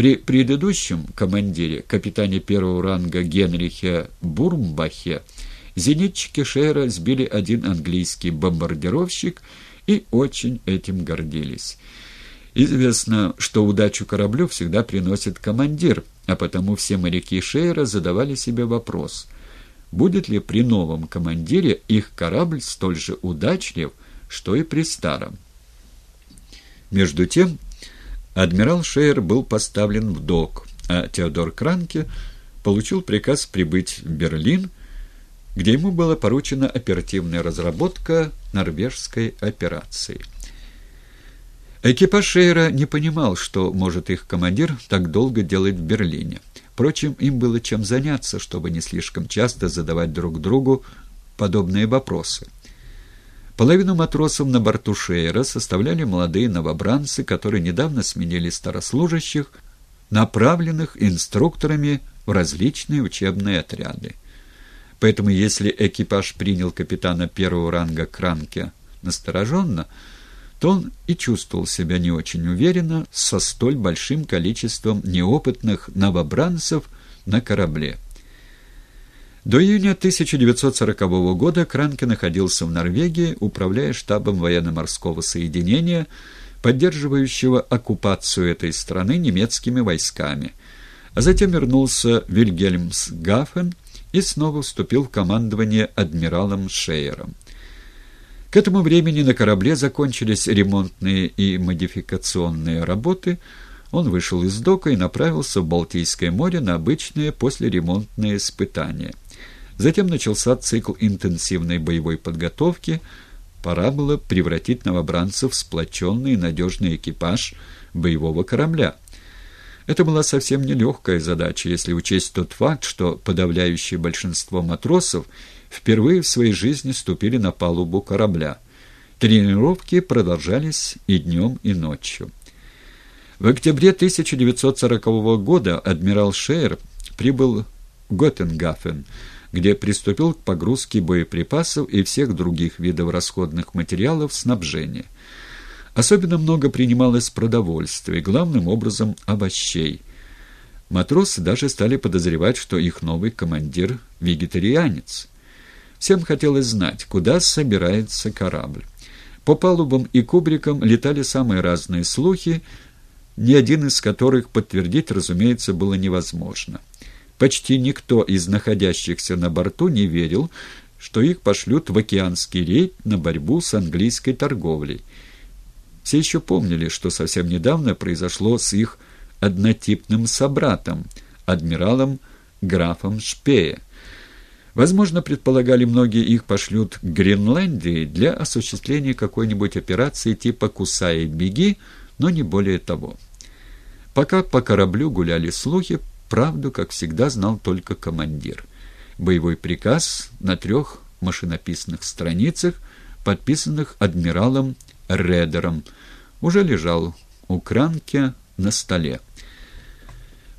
При предыдущем командире, капитане первого ранга Генрихе Бурмбахе, зенитчики Шейера сбили один английский бомбардировщик и очень этим гордились. Известно, что удачу кораблю всегда приносит командир, а потому все моряки Шейера задавали себе вопрос, будет ли при новом командире их корабль столь же удачлив, что и при старом. Между тем, адмирал Шейер был поставлен в док, а Теодор Кранке получил приказ прибыть в Берлин, где ему была поручена оперативная разработка норвежской операции. Экипаж Шейра не понимал, что может их командир так долго делать в Берлине. Впрочем, им было чем заняться, чтобы не слишком часто задавать друг другу подобные вопросы. Половину матросов на борту Шейра составляли молодые новобранцы, которые недавно сменили старослужащих, направленных инструкторами в различные учебные отряды. Поэтому если экипаж принял капитана первого ранга Кранке настороженно, то он и чувствовал себя не очень уверенно со столь большим количеством неопытных новобранцев на корабле. До июня 1940 года Кранке находился в Норвегии, управляя штабом военно-морского соединения, поддерживающего оккупацию этой страны немецкими войсками, а затем вернулся в Вильгельмсгафен и снова вступил в командование адмиралом Шейером. К этому времени на корабле закончились ремонтные и модификационные работы. Он вышел из дока и направился в Балтийское море на обычные послеремонтные испытания. Затем начался цикл интенсивной боевой подготовки. Пора было превратить новобранцев в сплоченный и надежный экипаж боевого корабля. Это была совсем нелегкая задача, если учесть тот факт, что подавляющее большинство матросов – впервые в своей жизни ступили на палубу корабля. Тренировки продолжались и днем, и ночью. В октябре 1940 года адмирал Шейер прибыл в Готтенгафен, где приступил к погрузке боеприпасов и всех других видов расходных материалов снабжения. Особенно много принималось продовольствия, главным образом овощей. Матросы даже стали подозревать, что их новый командир – вегетарианец. Всем хотелось знать, куда собирается корабль. По палубам и кубрикам летали самые разные слухи, ни один из которых подтвердить, разумеется, было невозможно. Почти никто из находящихся на борту не верил, что их пошлют в океанский рейд на борьбу с английской торговлей. Все еще помнили, что совсем недавно произошло с их однотипным собратом, адмиралом графом Шпея. Возможно, предполагали многие, их пошлют к Гренландии для осуществления какой-нибудь операции типа «Кусай и беги», но не более того. Пока по кораблю гуляли слухи, правду, как всегда, знал только командир. Боевой приказ на трех машинописных страницах, подписанных адмиралом Редером, уже лежал у Кранке на столе.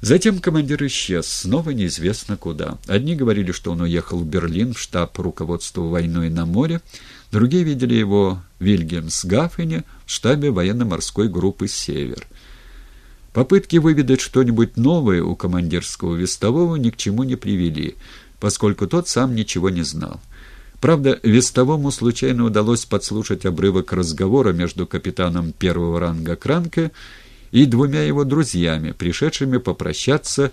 Затем командир исчез, снова неизвестно куда. Одни говорили, что он уехал в Берлин, в штаб руководства войной на море, другие видели его в Вильгельмсгафене, в штабе военно-морской группы «Север». Попытки выведать что-нибудь новое у командирского вестового ни к чему не привели, поскольку тот сам ничего не знал. Правда, вестовому случайно удалось подслушать обрывок разговора между капитаном первого ранга Кранке и двумя его друзьями, пришедшими попрощаться